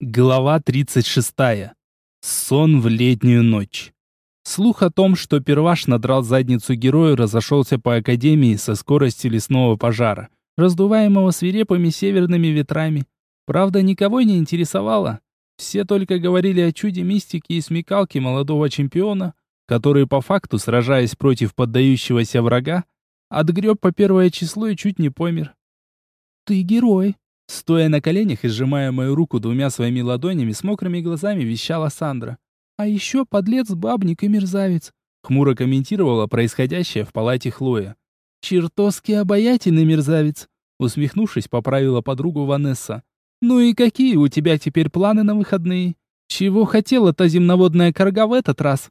Глава 36. Сон в летнюю ночь. Слух о том, что перваш надрал задницу герою, разошелся по академии со скоростью лесного пожара, раздуваемого свирепыми северными ветрами. Правда, никого не интересовало. Все только говорили о чуде мистики и смекалке молодого чемпиона, который по факту, сражаясь против поддающегося врага, отгреб по первое число и чуть не помер. «Ты герой», Стоя на коленях и сжимая мою руку двумя своими ладонями, с мокрыми глазами вещала Сандра. «А еще подлец, бабник и мерзавец», — хмуро комментировала происходящее в палате Хлоя. «Чертовски обаятельный мерзавец», — усмехнувшись, поправила подругу Ванесса. «Ну и какие у тебя теперь планы на выходные? Чего хотела та земноводная корга в этот раз?»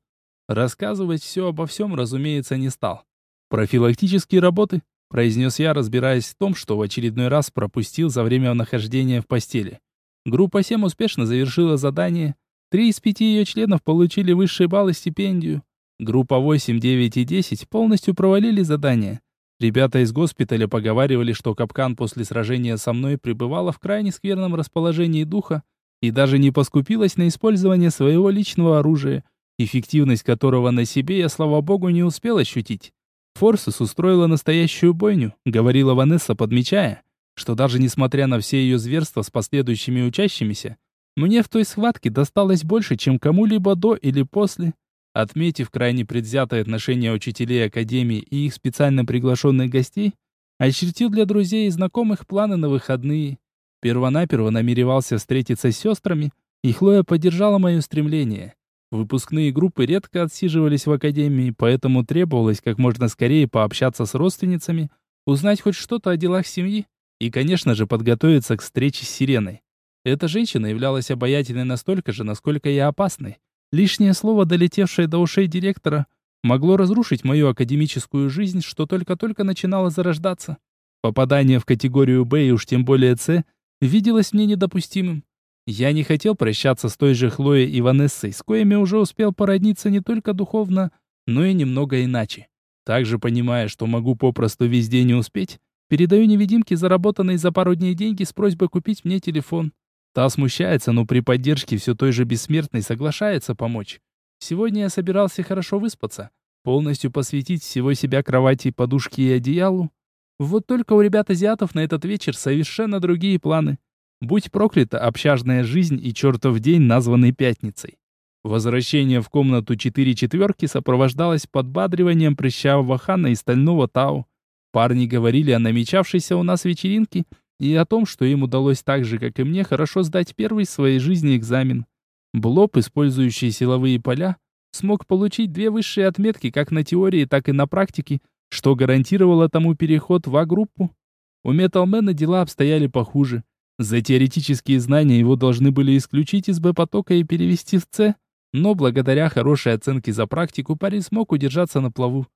Рассказывать все обо всем, разумеется, не стал. Профилактические работы, произнес я, разбираясь в том, что в очередной раз пропустил за время нахождения в постели. Группа 7 успешно завершила задание. Три из пяти ее членов получили высшие баллы стипендию. Группа 8, 9 и 10 полностью провалили задание. Ребята из госпиталя поговаривали, что капкан после сражения со мной пребывала в крайне скверном расположении духа и даже не поскупилась на использование своего личного оружия, эффективность которого на себе я, слава богу, не успел ощутить. Форсус устроила настоящую бойню, говорила Ванесса, подмечая, что даже несмотря на все ее зверства с последующими учащимися, мне в той схватке досталось больше, чем кому-либо до или после. Отметив крайне предвзятое отношение учителей Академии и их специально приглашенных гостей, очертил для друзей и знакомых планы на выходные. Первонаперво намеревался встретиться с сестрами, и Хлоя поддержала мое стремление. Выпускные группы редко отсиживались в академии, поэтому требовалось как можно скорее пообщаться с родственницами, узнать хоть что-то о делах семьи и, конечно же, подготовиться к встрече с Сиреной. Эта женщина являлась обаятельной настолько же, насколько и опасной. Лишнее слово, долетевшее до ушей директора, могло разрушить мою академическую жизнь, что только-только начинала зарождаться. Попадание в категорию «Б» и уж тем более «С» виделось мне недопустимым. Я не хотел прощаться с той же Хлоей и Ванессой, с коими уже успел породниться не только духовно, но и немного иначе. Также понимая, что могу попросту везде не успеть, передаю невидимке заработанные за пару дней деньги с просьбой купить мне телефон. Та смущается, но при поддержке все той же бессмертной соглашается помочь. Сегодня я собирался хорошо выспаться, полностью посвятить всего себя кровати, подушке и одеялу. Вот только у ребят-азиатов на этот вечер совершенно другие планы. Будь проклята общажная жизнь и чертов день, названный пятницей. Возвращение в комнату четыре четверки сопровождалось подбадриванием прыщавого хана и стального Тау. Парни говорили о намечавшейся у нас вечеринке и о том, что им удалось так же, как и мне, хорошо сдать первый в своей жизни экзамен. Блоб, использующий силовые поля, смог получить две высшие отметки как на теории, так и на практике, что гарантировало тому переход в А-группу. У Металмена дела обстояли похуже. За теоретические знания его должны были исключить из Б-потока и перевести в С, но благодаря хорошей оценке за практику парень смог удержаться на плаву.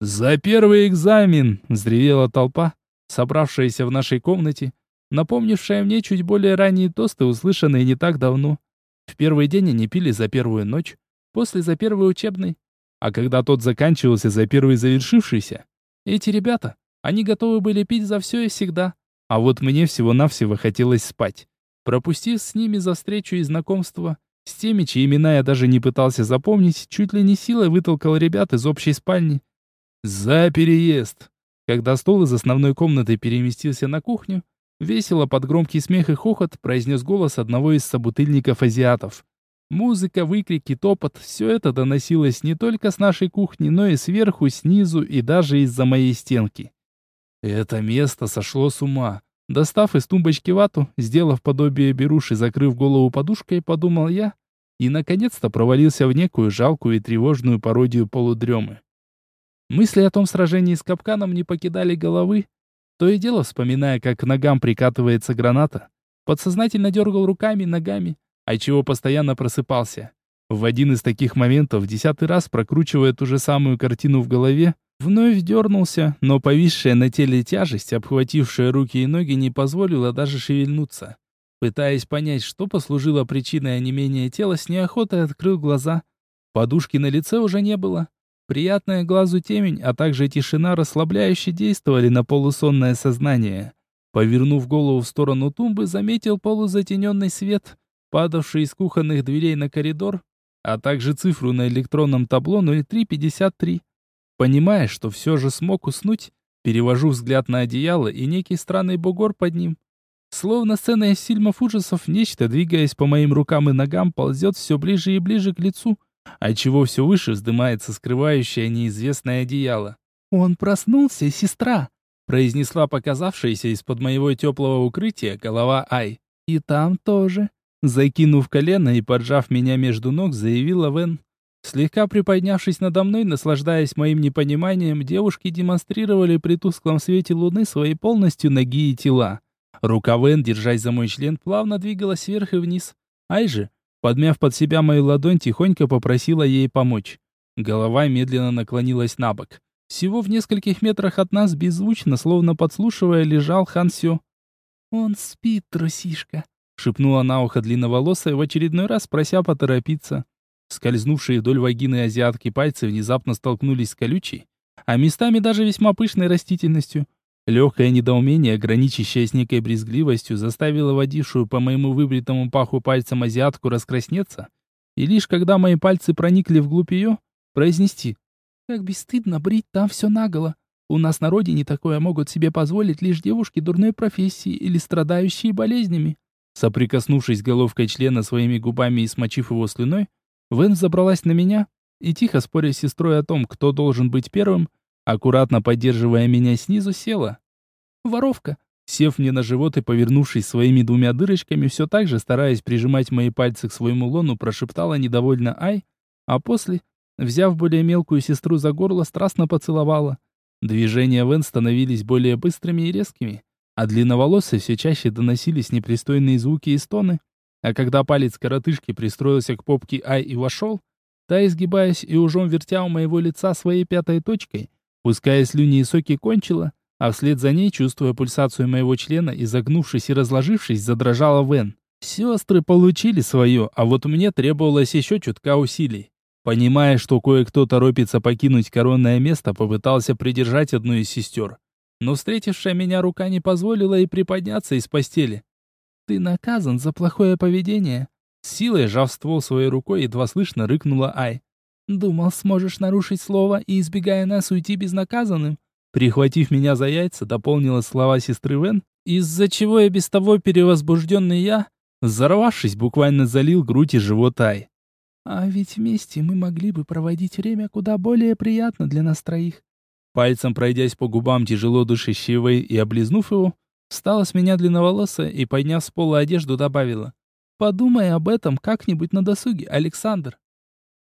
«За первый экзамен!» — взревела толпа, собравшаяся в нашей комнате, напомнившая мне чуть более ранние тосты, услышанные не так давно. В первый день они пили за первую ночь, после за первый учебный, а когда тот заканчивался за первый завершившийся, эти ребята, они готовы были пить за все и всегда. А вот мне всего-навсего хотелось спать. Пропустив с ними за встречу и знакомство, с теми, чьи имена я даже не пытался запомнить, чуть ли не силой вытолкал ребят из общей спальни. За переезд! Когда стол из основной комнаты переместился на кухню, весело под громкий смех и хохот произнес голос одного из собутыльников-азиатов. Музыка, выкрики, топот — все это доносилось не только с нашей кухни, но и сверху, снизу и даже из-за моей стенки. Это место сошло с ума. Достав из тумбочки вату, сделав подобие беруши, закрыв голову подушкой, подумал я, и наконец-то провалился в некую жалкую и тревожную пародию полудремы. Мысли о том сражении с капканом не покидали головы, то и дело вспоминая, как к ногам прикатывается граната. Подсознательно дергал руками, ногами, а чего постоянно просыпался. В один из таких моментов, десятый раз прокручивая ту же самую картину в голове, Вновь дернулся, но повисшая на теле тяжесть, обхватившая руки и ноги, не позволила даже шевельнуться. Пытаясь понять, что послужило причиной онемения тела, с неохотой открыл глаза. Подушки на лице уже не было. Приятная глазу темень, а также тишина расслабляюще действовали на полусонное сознание. Повернув голову в сторону тумбы, заметил полузатененный свет, падавший из кухонных дверей на коридор, а также цифру на электронном табло 0353. Понимая, что все же смог уснуть, перевожу взгляд на одеяло и некий странный бугор под ним. Словно сцена из фильмов ужасов, нечто, двигаясь по моим рукам и ногам, ползет все ближе и ближе к лицу, отчего все выше вздымается скрывающее неизвестное одеяло. «Он проснулся, сестра!» произнесла показавшаяся из-под моего теплого укрытия голова Ай. «И там тоже!» Закинув колено и поджав меня между ног, заявила Вен. Слегка приподнявшись надо мной, наслаждаясь моим непониманием, девушки демонстрировали при тусклом свете луны свои полностью ноги и тела. Рука Вен, держась за мой член, плавно двигалась вверх и вниз. Ай же, подмяв под себя мою ладонь, тихонько попросила ей помочь. Голова медленно наклонилась на бок. Всего в нескольких метрах от нас, беззвучно, словно подслушивая, лежал Хан Сё. «Он спит, трусишка», — шепнула на ухо длинноволосая, в очередной раз прося поторопиться. Скользнувшие вдоль вагины азиатки пальцы внезапно столкнулись с колючей, а местами даже весьма пышной растительностью. Легкое недоумение, граничащее с некой брезгливостью, заставило водившую по моему выбритому паху пальцем азиатку раскраснеться, и лишь когда мои пальцы проникли вглубь ее, произнести «Как бесстыдно брить там все наголо! У нас на родине такое могут себе позволить лишь девушки дурной профессии или страдающие болезнями». Соприкоснувшись головкой члена своими губами и смочив его слюной, Вен забралась на меня и, тихо споря с сестрой о том, кто должен быть первым, аккуратно поддерживая меня снизу, села. Воровка, сев мне на живот и повернувшись своими двумя дырочками, все так же, стараясь прижимать мои пальцы к своему лону, прошептала недовольно «Ай», а после, взяв более мелкую сестру за горло, страстно поцеловала. Движения Вен становились более быстрыми и резкими, а длинноволосые все чаще доносились непристойные звуки и стоны, а когда палец коротышки пристроился к попке Ай и вошел, та, изгибаясь и ужом вертя у моего лица своей пятой точкой, пуская слюни и соки, кончила, а вслед за ней, чувствуя пульсацию моего члена, изогнувшись и разложившись, задрожала Вен. Сестры получили свое, а вот мне требовалось еще чутка усилий. Понимая, что кое-кто торопится покинуть коронное место, попытался придержать одну из сестер. Но встретившая меня рука не позволила ей приподняться из постели. «Ты наказан за плохое поведение», силой сжав ствол своей рукой, едва слышно рыкнула Ай. «Думал, сможешь нарушить слово и, избегая нас, уйти безнаказанным?» Прихватив меня за яйца, дополнила слова сестры Вен, из-за чего и без того перевозбужденный я, взорвавшись, буквально залил грудь и живот Ай. «А ведь вместе мы могли бы проводить время куда более приятно для нас троих». Пальцем пройдясь по губам тяжело дышащей и облизнув его, встала с меня длинноволосая и, подняв с пола одежду, добавила. «Подумай об этом как-нибудь на досуге, Александр».